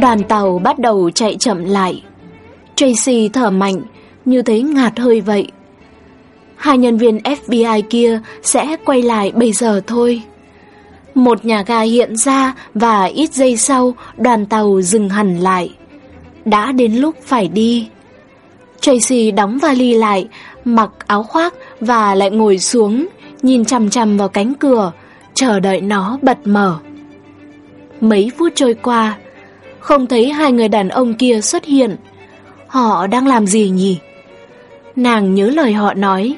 Đoàn tàu bắt đầu chạy chậm lại. Tracy thở mạnh, Như thấy ngạt hơi vậy. Hai nhân viên FBI kia Sẽ quay lại bây giờ thôi. Một nhà ga hiện ra Và ít giây sau, Đoàn tàu dừng hẳn lại. Đã đến lúc phải đi. Tracy đóng vali lại, Mặc áo khoác Và lại ngồi xuống, Nhìn chằm chằm vào cánh cửa, Chờ đợi nó bật mở. Mấy phút trôi qua không thấy hai người đàn ông kia xuất hiện. Họ đang làm gì nhỉ? Nàng nhớ lời họ nói.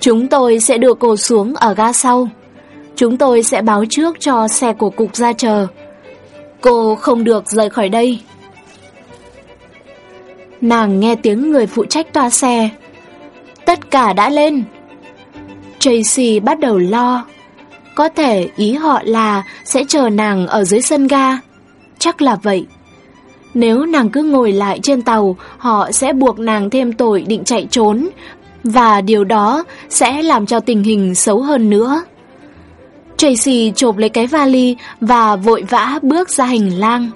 Chúng tôi sẽ đưa cô xuống ở ga sau. Chúng tôi sẽ báo trước cho xe của cục ra chờ. Cô không được rời khỏi đây. Nàng nghe tiếng người phụ trách toa xe. Tất cả đã lên. Tracy bắt đầu lo. Có thể ý họ là sẽ chờ nàng ở dưới sân ga. Chắc là vậy. Nếu nàng cứ ngồi lại trên tàu, họ sẽ buộc nàng thêm tội định chạy trốn, và điều đó sẽ làm cho tình hình xấu hơn nữa. Tracy chộp lấy cái vali và vội vã bước ra hành lang.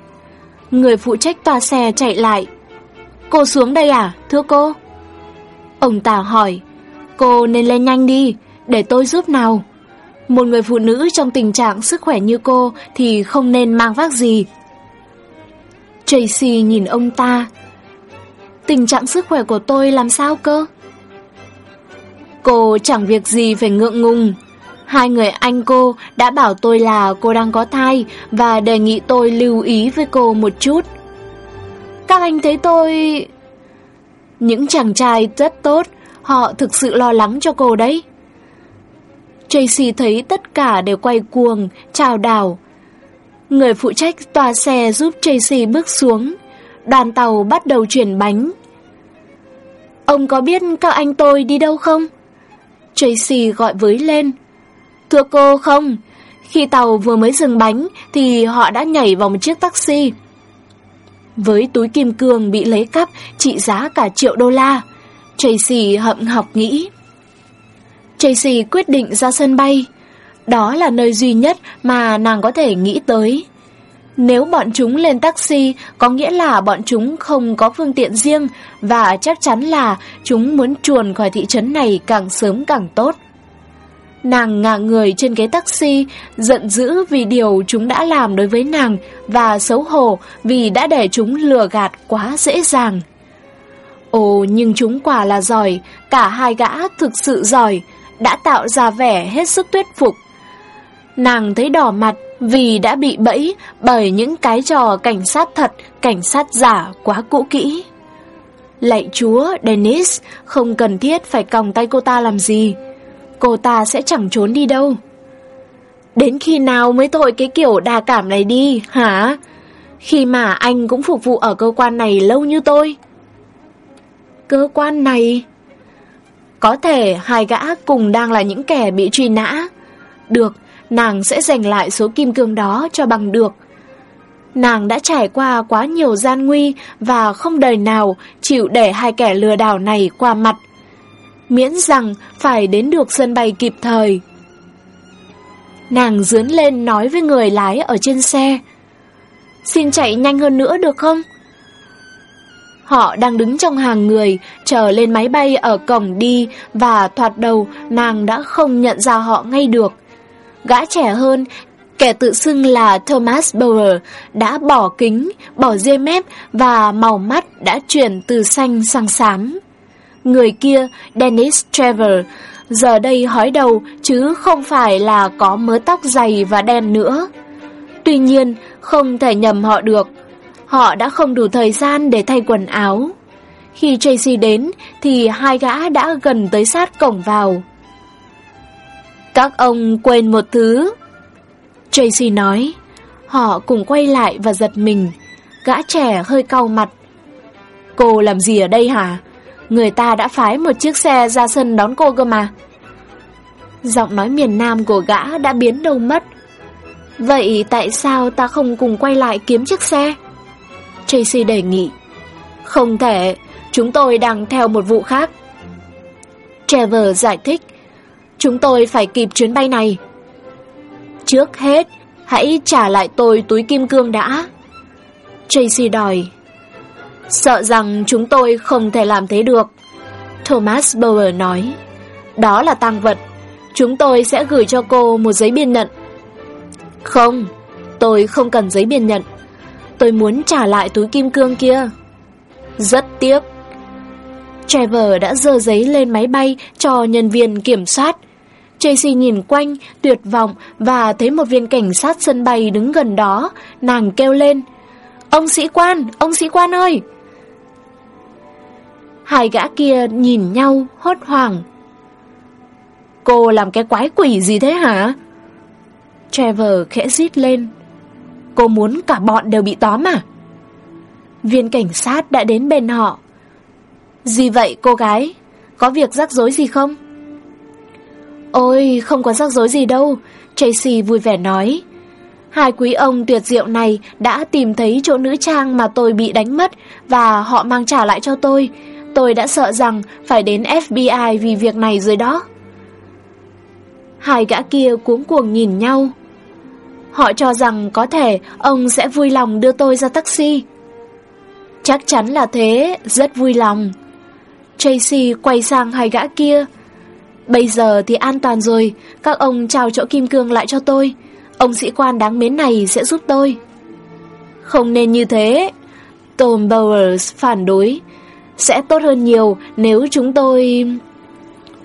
Người phụ trách tòa xe chạy lại. Cô xuống đây à, thưa cô? Ông ta hỏi, cô nên lên nhanh đi, để tôi giúp nào. Một người phụ nữ trong tình trạng sức khỏe như cô thì không nên mang vác gì. Tracy nhìn ông ta. Tình trạng sức khỏe của tôi làm sao cơ? Cô chẳng việc gì phải ngượng ngùng. Hai người anh cô đã bảo tôi là cô đang có thai và đề nghị tôi lưu ý với cô một chút. Các anh thấy tôi... Những chàng trai rất tốt, họ thực sự lo lắng cho cô đấy. Tracy thấy tất cả đều quay cuồng, chào đảo, Người phụ trách tòa xe giúp Tracy bước xuống. Đoàn tàu bắt đầu chuyển bánh. Ông có biết các anh tôi đi đâu không? Tracy gọi với lên. Thưa cô không, khi tàu vừa mới dừng bánh thì họ đã nhảy vào một chiếc taxi. Với túi kim cương bị lấy cắp trị giá cả triệu đô la, Tracy hậm học nghĩ. Tracy quyết định ra sân bay. Đó là nơi duy nhất mà nàng có thể nghĩ tới. Nếu bọn chúng lên taxi, có nghĩa là bọn chúng không có phương tiện riêng và chắc chắn là chúng muốn chuồn khỏi thị trấn này càng sớm càng tốt. Nàng ngả người trên ghế taxi, giận dữ vì điều chúng đã làm đối với nàng và xấu hổ vì đã để chúng lừa gạt quá dễ dàng. Ồ, nhưng chúng quả là giỏi, cả hai gã thực sự giỏi, đã tạo ra vẻ hết sức tuyết phục. Nàng thấy đỏ mặt vì đã bị bẫy bởi những cái trò cảnh sát thật, cảnh sát giả quá cũ kỹ. Lạy chúa, Dennis, không cần thiết phải còng tay cô ta làm gì. Cô ta sẽ chẳng trốn đi đâu. Đến khi nào mới thôi cái kiểu đa cảm này đi, hả? Khi mà anh cũng phục vụ ở cơ quan này lâu như tôi. Cơ quan này... Có thể hai gã cùng đang là những kẻ bị truy nã. Được, nàng sẽ giành lại số kim cương đó cho bằng được. Nàng đã trải qua quá nhiều gian nguy và không đời nào chịu để hai kẻ lừa đảo này qua mặt. Miễn rằng phải đến được sân bay kịp thời. Nàng dướn lên nói với người lái ở trên xe. Xin chạy nhanh hơn nữa được không? Họ đang đứng trong hàng người, chờ lên máy bay ở cổng đi và thoạt đầu nàng đã không nhận ra họ ngay được gã trẻ hơn, kẻ tự xưng là Thomas Bauer, đã bỏ kính, bỏ dây mép và màu mắt đã chuyển từ xanh sang xám. Người kia, Dennis Trevor, giờ đây hói đầu chứ không phải là có mớ tóc dày và đen nữa. Tuy nhiên, không thể nhầm họ được. Họ đã không đủ thời gian để thay quần áo. Khi Tracy đến thì hai gã đã gần tới sát cổng vào. Các ông quên một thứ. Tracy nói. Họ cùng quay lại và giật mình. Gã trẻ hơi cau mặt. Cô làm gì ở đây hả? Người ta đã phái một chiếc xe ra sân đón cô cơ mà. Giọng nói miền Nam của gã đã biến đâu mất. Vậy tại sao ta không cùng quay lại kiếm chiếc xe? Tracy đề nghị. Không thể, chúng tôi đang theo một vụ khác. Trevor giải thích. Chúng tôi phải kịp chuyến bay này. Trước hết, hãy trả lại tôi túi kim cương đã. Tracy đòi. Sợ rằng chúng tôi không thể làm thế được. Thomas Bower nói. Đó là tăng vật. Chúng tôi sẽ gửi cho cô một giấy biên nhận. Không, tôi không cần giấy biên nhận. Tôi muốn trả lại túi kim cương kia. Rất tiếc. Trevor đã dơ giấy lên máy bay cho nhân viên kiểm soát. Tracy nhìn quanh, tuyệt vọng và thấy một viên cảnh sát sân bay đứng gần đó. Nàng kêu lên. Ông sĩ quan, ông sĩ quan ơi! Hai gã kia nhìn nhau, hốt hoảng. Cô làm cái quái quỷ gì thế hả? Trevor khẽ rít lên. Cô muốn cả bọn đều bị tóm à? Viên cảnh sát đã đến bên họ. Gì vậy cô gái? Có việc rắc rối gì không? Ôi, không có rắc rối gì đâu, Tracy vui vẻ nói. Hai quý ông tuyệt diệu này đã tìm thấy chỗ nữ trang mà tôi bị đánh mất và họ mang trả lại cho tôi. Tôi đã sợ rằng phải đến FBI vì việc này rồi đó. Hai gã kia cuống cuồng nhìn nhau. Họ cho rằng có thể ông sẽ vui lòng đưa tôi ra taxi. Chắc chắn là thế, rất vui lòng. Tracy quay sang hai gã kia. Bây giờ thì an toàn rồi, các ông trao chỗ kim cương lại cho tôi. Ông sĩ quan đáng mến này sẽ giúp tôi. Không nên như thế. Tom Bowers phản đối. Sẽ tốt hơn nhiều nếu chúng tôi...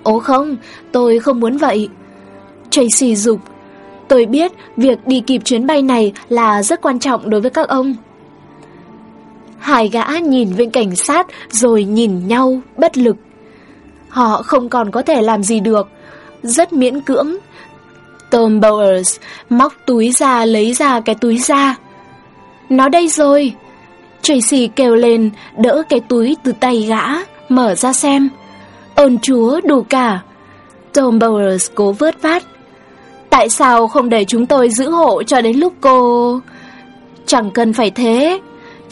Ồ không, tôi không muốn vậy. Tracy dục. Tôi biết việc đi kịp chuyến bay này là rất quan trọng đối với các ông. Hai gã nhìn viên cảnh sát rồi nhìn nhau, bất lực. Họ không còn có thể làm gì được, rất miễn cưỡng. Tom Bowers móc túi ra lấy ra cái túi ra. Nó đây rồi. Tracy kêu lên, đỡ cái túi từ tay gã, mở ra xem. Ơn chúa đủ cả. Tom Bowers cố vớt vát. Tại sao không để chúng tôi giữ hộ cho đến lúc cô... Chẳng cần phải thế.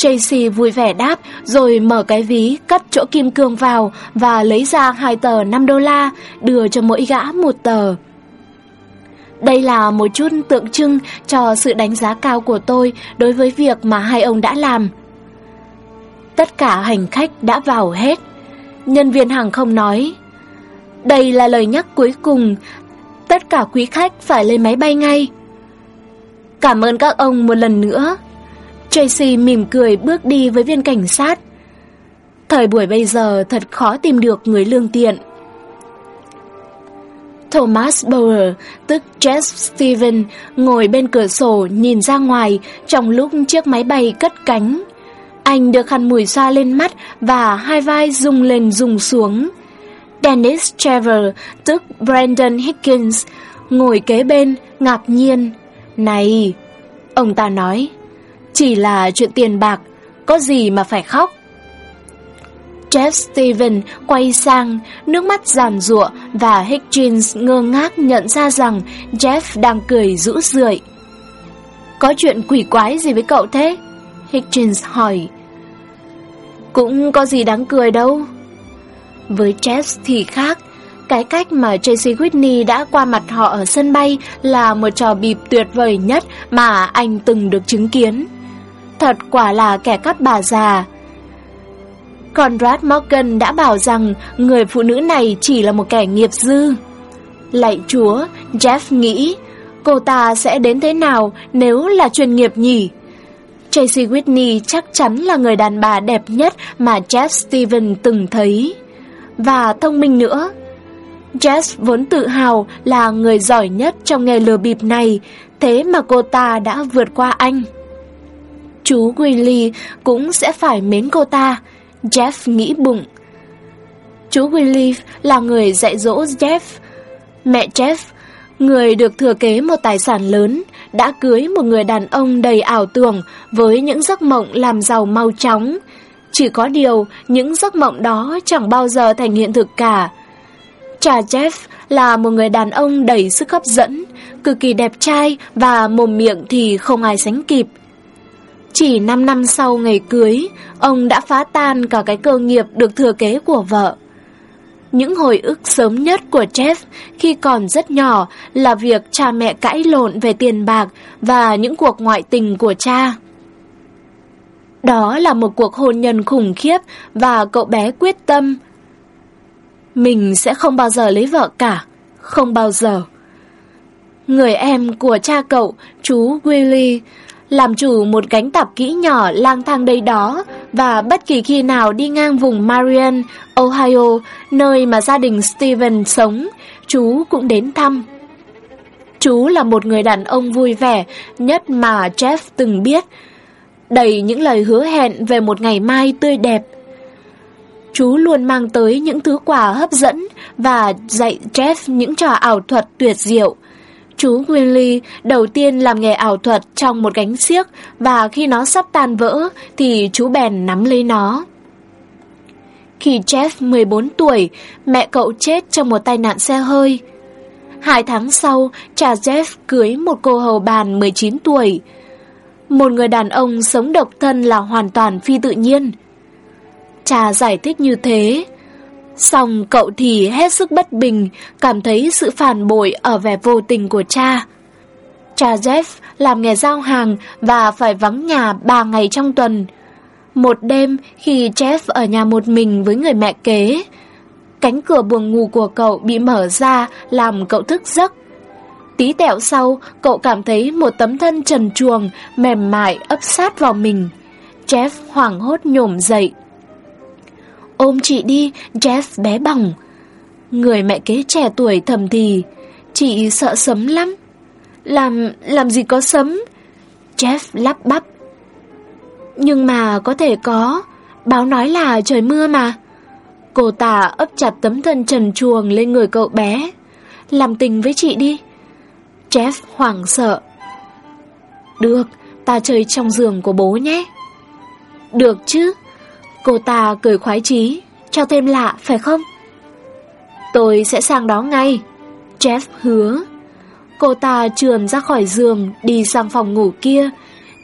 Tracy vui vẻ đáp rồi mở cái ví, cắt chỗ kim cương vào và lấy ra hai tờ 5 đô la, đưa cho mỗi gã một tờ. Đây là một chút tượng trưng cho sự đánh giá cao của tôi đối với việc mà hai ông đã làm. Tất cả hành khách đã vào hết. Nhân viên hàng không nói, đây là lời nhắc cuối cùng, tất cả quý khách phải lên máy bay ngay. Cảm ơn các ông một lần nữa. Tracy mỉm cười bước đi với viên cảnh sát. Thời buổi bây giờ thật khó tìm được người lương tiện. Thomas Bower, tức Jeff Steven, ngồi bên cửa sổ nhìn ra ngoài trong lúc chiếc máy bay cất cánh. Anh được khăn mùi xoa lên mắt và hai vai rung lên rung xuống. Dennis Trevor, tức Brandon Higgins, ngồi kế bên, ngạc nhiên. Này, ông ta nói, chỉ là chuyện tiền bạc, có gì mà phải khóc. Jeff Steven quay sang, nước mắt giàn giụa và hitchens ngơ ngác nhận ra rằng Jeff đang cười rũ rượi. Có chuyện quỷ quái gì với cậu thế? hitchens hỏi. Cũng có gì đáng cười đâu. Với Jeff thì khác, cái cách mà Tracy Whitney đã qua mặt họ ở sân bay là một trò bịp tuyệt vời nhất mà anh từng được chứng kiến. Thật quả là kẻ cắp bà già. Conrad Morgan đã bảo rằng người phụ nữ này chỉ là một kẻ nghiệp dư. Lạy chúa, Jeff nghĩ, cô ta sẽ đến thế nào nếu là chuyên nghiệp nhỉ? Tracy Whitney chắc chắn là người đàn bà đẹp nhất mà Jeff Steven từng thấy. Và thông minh nữa. Jess vốn tự hào là người giỏi nhất trong nghề lừa bịp này, thế mà cô ta đã vượt qua anh. Chú Willy cũng sẽ phải mến cô ta, Jeff nghĩ bụng. Chú Willy là người dạy dỗ Jeff. Mẹ Jeff, người được thừa kế một tài sản lớn, đã cưới một người đàn ông đầy ảo tưởng với những giấc mộng làm giàu mau chóng. Chỉ có điều, những giấc mộng đó chẳng bao giờ thành hiện thực cả. Cha Jeff là một người đàn ông đầy sức hấp dẫn, cực kỳ đẹp trai và mồm miệng thì không ai sánh kịp. Chỉ 5 năm sau ngày cưới, ông đã phá tan cả cái cơ nghiệp được thừa kế của vợ. Những hồi ức sớm nhất của Jeff khi còn rất nhỏ là việc cha mẹ cãi lộn về tiền bạc và những cuộc ngoại tình của cha. Đó là một cuộc hôn nhân khủng khiếp và cậu bé quyết tâm. Mình sẽ không bao giờ lấy vợ cả, không bao giờ. Người em của cha cậu, chú Willie, làm chủ một gánh tạp kỹ nhỏ lang thang đây đó và bất kỳ khi nào đi ngang vùng Marion, Ohio, nơi mà gia đình Steven sống, chú cũng đến thăm. Chú là một người đàn ông vui vẻ nhất mà Jeff từng biết, đầy những lời hứa hẹn về một ngày mai tươi đẹp. Chú luôn mang tới những thứ quà hấp dẫn và dạy Jeff những trò ảo thuật tuyệt diệu. Chú nguyên ly đầu tiên làm nghề ảo thuật trong một gánh xiếc và khi nó sắp tan vỡ thì chú bèn nắm lấy nó. Khi Jeff 14 tuổi, mẹ cậu chết trong một tai nạn xe hơi. Hai tháng sau, cha Jeff cưới một cô hầu bàn 19 tuổi. Một người đàn ông sống độc thân là hoàn toàn phi tự nhiên. Cha giải thích như thế. Xong cậu thì hết sức bất bình, cảm thấy sự phản bội ở vẻ vô tình của cha. Cha Jeff làm nghề giao hàng và phải vắng nhà 3 ngày trong tuần. Một đêm khi Jeff ở nhà một mình với người mẹ kế, cánh cửa buồng ngủ của cậu bị mở ra làm cậu thức giấc. Tí tẹo sau, cậu cảm thấy một tấm thân trần truồng, mềm mại ấp sát vào mình. Jeff hoảng hốt nhổm dậy. Ôm chị đi, Jeff bé bỏng. Người mẹ kế trẻ tuổi thầm thì, chị sợ sấm lắm. Làm, làm gì có sấm? Jeff lắp bắp. Nhưng mà có thể có, báo nói là trời mưa mà. Cô ta ấp chặt tấm thân trần chuồng lên người cậu bé. Làm tình với chị đi. Jeff hoảng sợ. Được, ta chơi trong giường của bố nhé. Được chứ. Cô ta cười khoái chí, cho thêm lạ phải không? Tôi sẽ sang đó ngay. Jeff hứa. Cô ta trườn ra khỏi giường, đi sang phòng ngủ kia.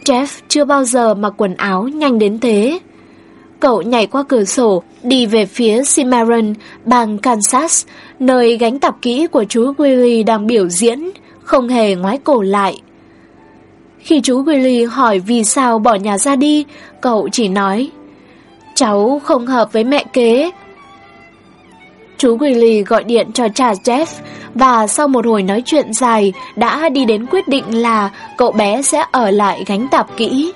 Jeff chưa bao giờ mặc quần áo nhanh đến thế. Cậu nhảy qua cửa sổ, đi về phía Cimarron, bang Kansas, nơi gánh tạp kỹ của chú Willie đang biểu diễn, không hề ngoái cổ lại. Khi chú Willie hỏi vì sao bỏ nhà ra đi, cậu chỉ nói Cháu không hợp với mẹ kế. Chú Willy gọi điện cho cha Jeff và sau một hồi nói chuyện dài đã đi đến quyết định là cậu bé sẽ ở lại gánh tạp kỹ.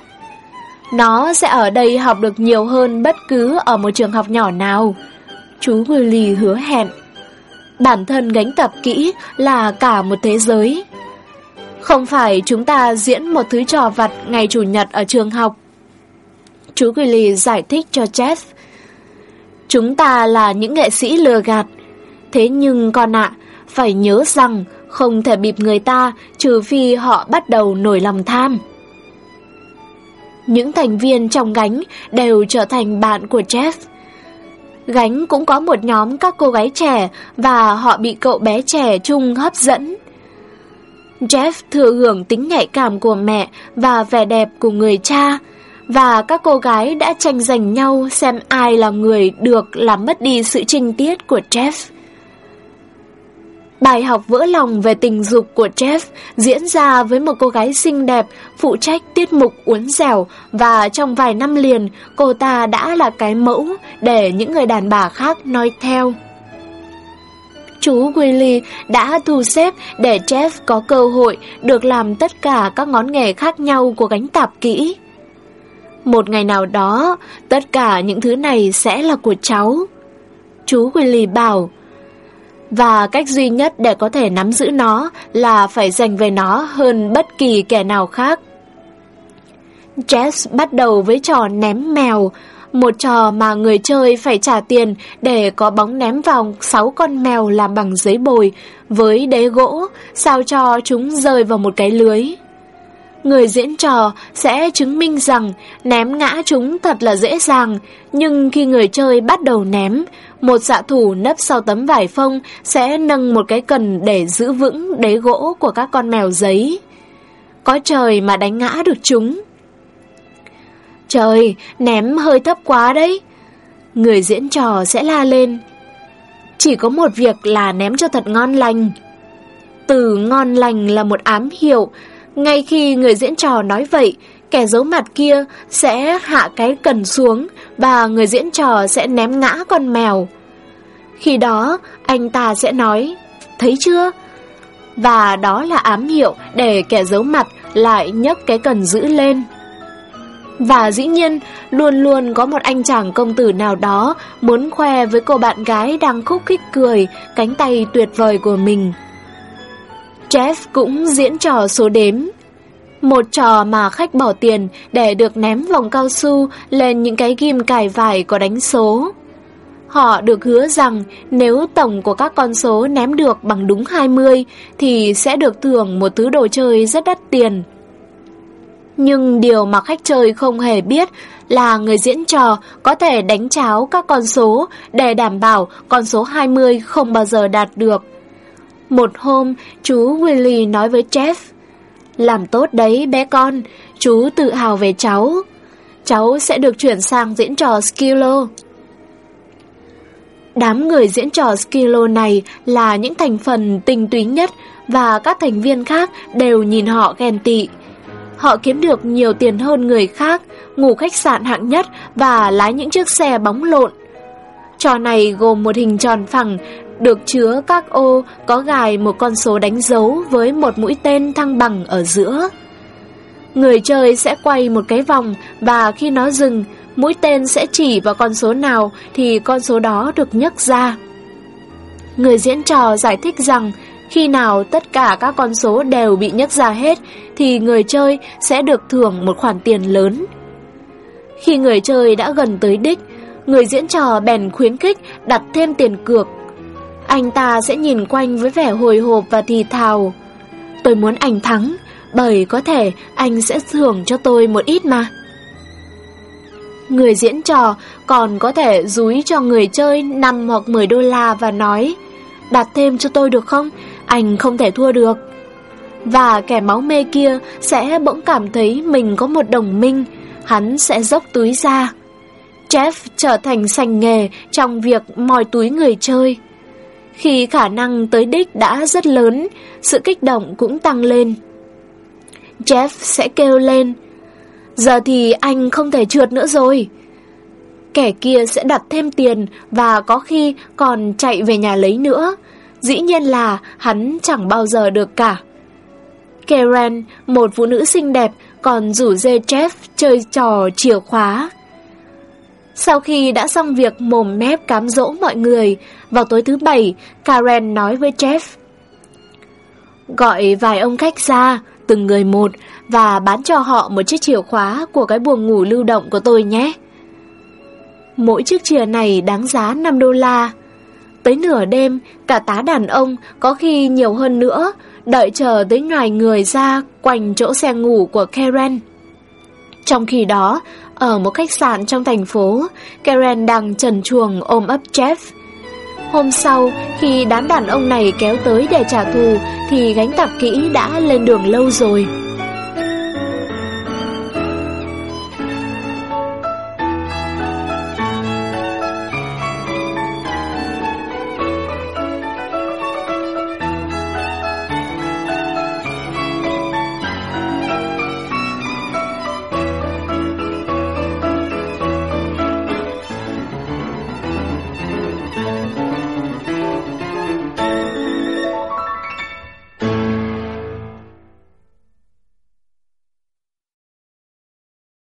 Nó sẽ ở đây học được nhiều hơn bất cứ ở một trường học nhỏ nào. Chú Willy hứa hẹn. Bản thân gánh tập kỹ là cả một thế giới. Không phải chúng ta diễn một thứ trò vặt ngày Chủ nhật ở trường học Chú Willy giải thích cho Jeff. Chúng ta là những nghệ sĩ lừa gạt. Thế nhưng con ạ, phải nhớ rằng không thể bịp người ta trừ phi họ bắt đầu nổi lòng tham. Những thành viên trong gánh đều trở thành bạn của Jeff. Gánh cũng có một nhóm các cô gái trẻ và họ bị cậu bé trẻ chung hấp dẫn. Jeff thừa hưởng tính nhạy cảm của mẹ và vẻ đẹp của người cha, và các cô gái đã tranh giành nhau xem ai là người được làm mất đi sự trinh tiết của Jeff. Bài học vỡ lòng về tình dục của Jeff diễn ra với một cô gái xinh đẹp, phụ trách tiết mục uốn dẻo và trong vài năm liền, cô ta đã là cái mẫu để những người đàn bà khác nói theo. Chú Willy đã thu xếp để Jeff có cơ hội được làm tất cả các ngón nghề khác nhau của gánh tạp kỹ. Một ngày nào đó, tất cả những thứ này sẽ là của cháu. Chú Willy bảo. Và cách duy nhất để có thể nắm giữ nó là phải dành về nó hơn bất kỳ kẻ nào khác. Jess bắt đầu với trò ném mèo, một trò mà người chơi phải trả tiền để có bóng ném vào 6 con mèo làm bằng giấy bồi với đế gỗ, sao cho chúng rơi vào một cái lưới. Người diễn trò sẽ chứng minh rằng ném ngã chúng thật là dễ dàng, nhưng khi người chơi bắt đầu ném, một xạ thủ nấp sau tấm vải phông sẽ nâng một cái cần để giữ vững đế gỗ của các con mèo giấy. Có trời mà đánh ngã được chúng. Trời, ném hơi thấp quá đấy. Người diễn trò sẽ la lên. Chỉ có một việc là ném cho thật ngon lành. Từ ngon lành là một ám hiệu. Ngay khi người diễn trò nói vậy, kẻ giấu mặt kia sẽ hạ cái cần xuống và người diễn trò sẽ ném ngã con mèo. Khi đó, anh ta sẽ nói, thấy chưa? Và đó là ám hiệu để kẻ giấu mặt lại nhấc cái cần giữ lên. Và dĩ nhiên, luôn luôn có một anh chàng công tử nào đó muốn khoe với cô bạn gái đang khúc khích cười cánh tay tuyệt vời của mình. Jeff cũng diễn trò số đếm. Một trò mà khách bỏ tiền để được ném vòng cao su lên những cái ghim cài vải có đánh số. Họ được hứa rằng nếu tổng của các con số ném được bằng đúng 20 thì sẽ được thưởng một thứ đồ chơi rất đắt tiền. Nhưng điều mà khách chơi không hề biết là người diễn trò có thể đánh cháo các con số để đảm bảo con số 20 không bao giờ đạt được. Một hôm, chú Willy nói với Jeff, Làm tốt đấy bé con, chú tự hào về cháu. Cháu sẽ được chuyển sang diễn trò Skillo. Đám người diễn trò Skillo này là những thành phần tinh túy nhất và các thành viên khác đều nhìn họ ghen tị. Họ kiếm được nhiều tiền hơn người khác, ngủ khách sạn hạng nhất và lái những chiếc xe bóng lộn. Trò này gồm một hình tròn phẳng, được chứa các ô có gài một con số đánh dấu với một mũi tên thăng bằng ở giữa. Người chơi sẽ quay một cái vòng và khi nó dừng, mũi tên sẽ chỉ vào con số nào thì con số đó được nhấc ra. Người diễn trò giải thích rằng khi nào tất cả các con số đều bị nhấc ra hết thì người chơi sẽ được thưởng một khoản tiền lớn. Khi người chơi đã gần tới đích, người diễn trò bèn khuyến khích đặt thêm tiền cược. Anh ta sẽ nhìn quanh với vẻ hồi hộp và thì thào. Tôi muốn anh thắng, bởi có thể anh sẽ thưởng cho tôi một ít mà. Người diễn trò còn có thể dúi cho người chơi 5 hoặc 10 đô la và nói Đặt thêm cho tôi được không? Anh không thể thua được. Và kẻ máu mê kia sẽ bỗng cảm thấy mình có một đồng minh, hắn sẽ dốc túi ra. Jeff trở thành sành nghề trong việc mòi túi người chơi. Khi khả năng tới đích đã rất lớn, sự kích động cũng tăng lên. Jeff sẽ kêu lên, giờ thì anh không thể trượt nữa rồi. Kẻ kia sẽ đặt thêm tiền và có khi còn chạy về nhà lấy nữa. Dĩ nhiên là hắn chẳng bao giờ được cả. Karen, một phụ nữ xinh đẹp, còn rủ dê Jeff chơi trò chìa khóa. Sau khi đã xong việc mồm mép cám dỗ mọi người, vào tối thứ bảy, Karen nói với Jeff. Gọi vài ông khách ra, từng người một, và bán cho họ một chiếc chìa khóa của cái buồng ngủ lưu động của tôi nhé. Mỗi chiếc chìa này đáng giá 5 đô la. Tới nửa đêm, cả tá đàn ông, có khi nhiều hơn nữa, đợi chờ tới ngoài người ra quanh chỗ xe ngủ của Karen. Trong khi đó, ở một khách sạn trong thành phố, Karen đang trần chuồng ôm ấp Jeff. Hôm sau, khi đám đàn ông này kéo tới để trả thù, thì gánh tạp kỹ đã lên đường lâu rồi.